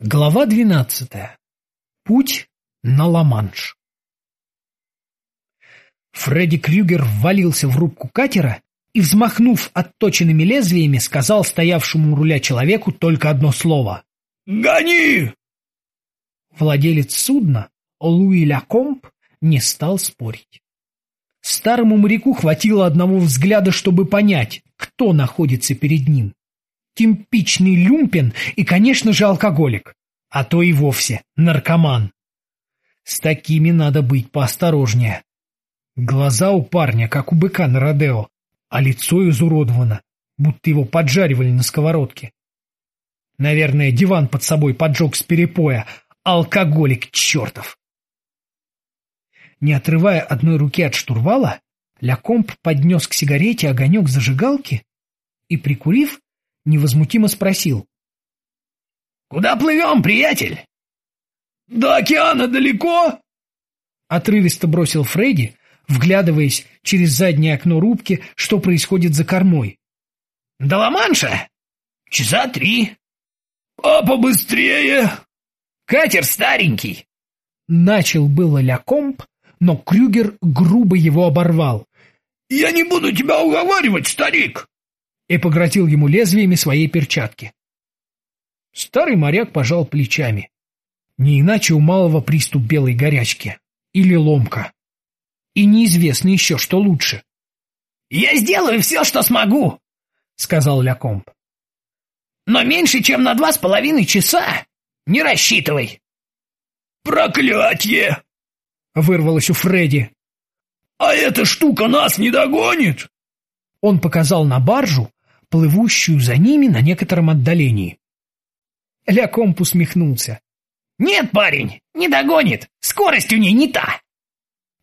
Глава двенадцатая. Путь на Ла-Манш. Фредди Крюгер ввалился в рубку катера и, взмахнув отточенными лезвиями, сказал стоявшему у руля человеку только одно слово. «Гони!» Владелец судна, Луи Лакомб, не стал спорить. Старому моряку хватило одного взгляда, чтобы понять, кто находится перед ним типичный люмпен и, конечно же, алкоголик, а то и вовсе наркоман. С такими надо быть поосторожнее. Глаза у парня, как у быка на Родео, а лицо изуродовано, будто его поджаривали на сковородке. Наверное, диван под собой поджег с перепоя. Алкоголик чертов! Не отрывая одной руки от штурвала, Лякомп поднес к сигарете огонек зажигалки и, прикурив, невозмутимо спросил. «Куда плывем, приятель?» «До океана далеко?» Отрывисто бросил Фредди, вглядываясь через заднее окно рубки, что происходит за кормой. «До Ла-Манша? Часа три. А побыстрее!» «Катер старенький!» Начал было Лякомб, но Крюгер грубо его оборвал. «Я не буду тебя уговаривать, старик! И погрозил ему лезвиями своей перчатки. Старый моряк пожал плечами. Не иначе у малого приступ белой горячки. Или ломка. И неизвестно еще, что лучше. — Я сделаю все, что смогу, — сказал Лякомб. — Но меньше, чем на два с половиной часа. Не рассчитывай. — Проклятье! — вырвалось у Фредди. — А эта штука нас не догонит? Он показал на баржу, плывущую за ними на некотором отдалении. Лякомп усмехнулся. «Нет, парень, не догонит. Скорость у ней не та».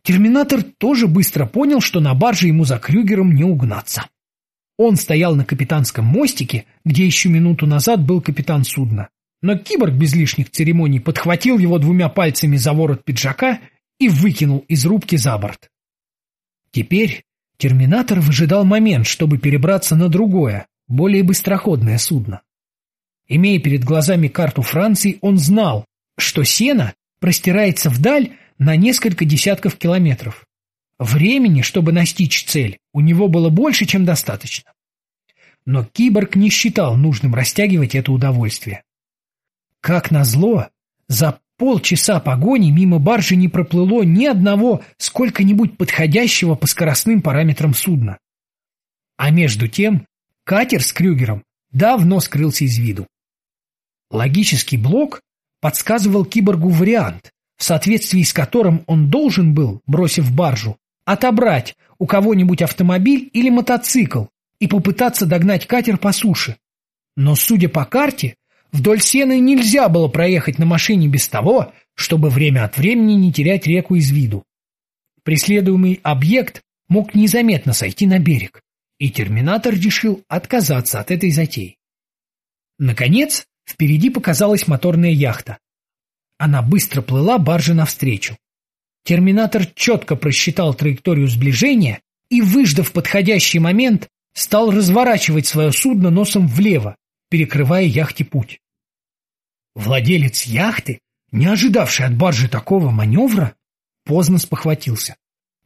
Терминатор тоже быстро понял, что на барже ему за Крюгером не угнаться. Он стоял на капитанском мостике, где еще минуту назад был капитан судна. Но киборг без лишних церемоний подхватил его двумя пальцами за ворот пиджака и выкинул из рубки за борт. Теперь Терминатор выжидал момент, чтобы перебраться на другое, более быстроходное судно. Имея перед глазами карту Франции, он знал, что Сена простирается вдаль на несколько десятков километров. Времени, чтобы настичь цель, у него было больше, чем достаточно. Но киборг не считал нужным растягивать это удовольствие. Как назло, за полчаса погони мимо баржи не проплыло ни одного сколько-нибудь подходящего по скоростным параметрам судна. А между тем катер с Крюгером давно скрылся из виду. Логический блок подсказывал киборгу вариант, в соответствии с которым он должен был, бросив баржу, отобрать у кого-нибудь автомобиль или мотоцикл и попытаться догнать катер по суше. Но, судя по карте, Вдоль сены нельзя было проехать на машине без того, чтобы время от времени не терять реку из виду. Преследуемый объект мог незаметно сойти на берег, и терминатор решил отказаться от этой затеи. Наконец, впереди показалась моторная яхта. Она быстро плыла барже навстречу. Терминатор четко просчитал траекторию сближения и, выждав подходящий момент, стал разворачивать свое судно носом влево, перекрывая яхте путь. Владелец яхты, не ожидавший от баржи такого маневра, поздно спохватился.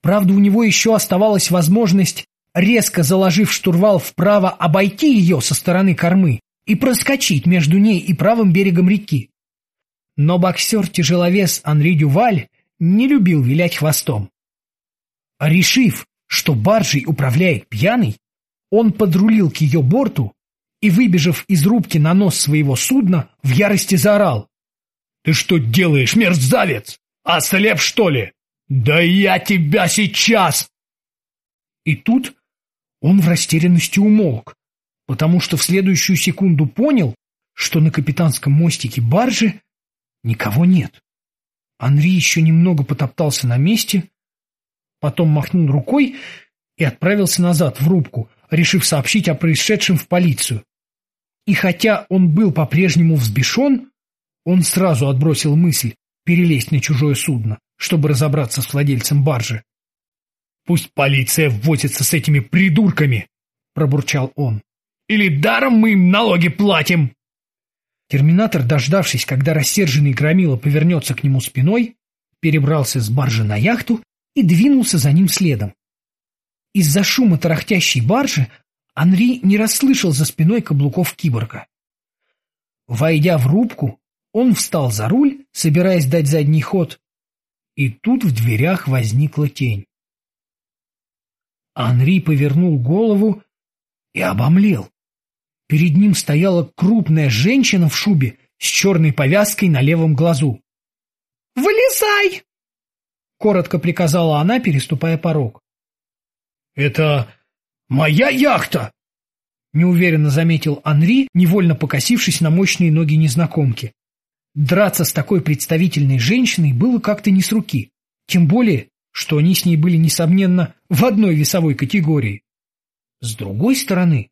Правда, у него еще оставалась возможность, резко заложив штурвал вправо, обойти ее со стороны кормы и проскочить между ней и правым берегом реки. Но боксер-тяжеловес Анри Дюваль не любил вилять хвостом. Решив, что баржей управляет пьяный, он подрулил к ее борту и, выбежав из рубки на нос своего судна, в ярости заорал. «Ты что делаешь, мерзавец? Ослеп, что ли? Да я тебя сейчас!» И тут он в растерянности умолк, потому что в следующую секунду понял, что на капитанском мостике баржи никого нет. Анри еще немного потоптался на месте, потом махнул рукой и отправился назад в рубку, решив сообщить о происшедшем в полицию. И хотя он был по-прежнему взбешен, он сразу отбросил мысль перелезть на чужое судно, чтобы разобраться с владельцем баржи. «Пусть полиция возится с этими придурками!» — пробурчал он. «Или даром мы им налоги платим!» Терминатор, дождавшись, когда рассерженный громила повернется к нему спиной, перебрался с баржи на яхту и двинулся за ним следом. Из-за шума тарахтящей баржи Анри не расслышал за спиной каблуков киборга. Войдя в рубку, он встал за руль, собираясь дать задний ход, и тут в дверях возникла тень. Анри повернул голову и обомлел. Перед ним стояла крупная женщина в шубе с черной повязкой на левом глазу. «Вылезай!» — коротко приказала она, переступая порог. «Это моя яхта!» — неуверенно заметил Анри, невольно покосившись на мощные ноги незнакомки. Драться с такой представительной женщиной было как-то не с руки, тем более, что они с ней были, несомненно, в одной весовой категории. С другой стороны,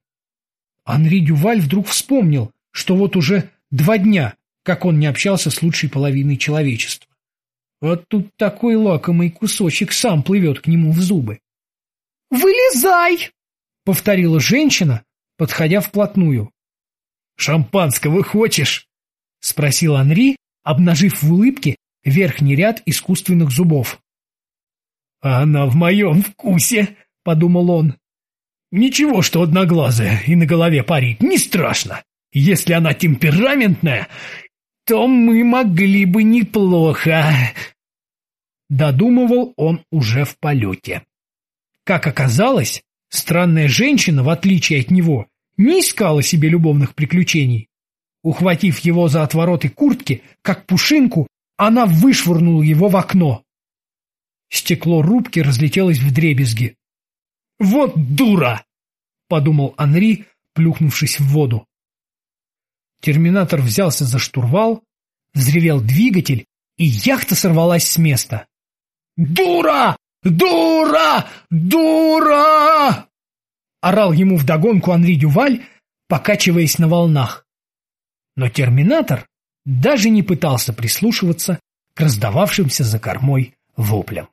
Анри Дюваль вдруг вспомнил, что вот уже два дня, как он не общался с лучшей половиной человечества. Вот тут такой лакомый кусочек сам плывет к нему в зубы. «Вылезай!» — повторила женщина, подходя вплотную. «Шампанского хочешь?» — спросил Анри, обнажив в улыбке верхний ряд искусственных зубов. «А она в моем вкусе!» — подумал он. Ничего, что одноглазая и на голове парит, не страшно. Если она темпераментная, то мы могли бы неплохо. Додумывал он уже в полете. Как оказалось, странная женщина, в отличие от него, не искала себе любовных приключений. Ухватив его за отвороты куртки, как пушинку, она вышвырнула его в окно. Стекло рубки разлетелось в дребезги. «Вот дура!» — подумал Анри, плюхнувшись в воду. Терминатор взялся за штурвал, взревел двигатель, и яхта сорвалась с места. «Дура! Дура! Дура!» Орал ему вдогонку Анри Дюваль, покачиваясь на волнах. Но терминатор даже не пытался прислушиваться к раздававшимся за кормой воплям.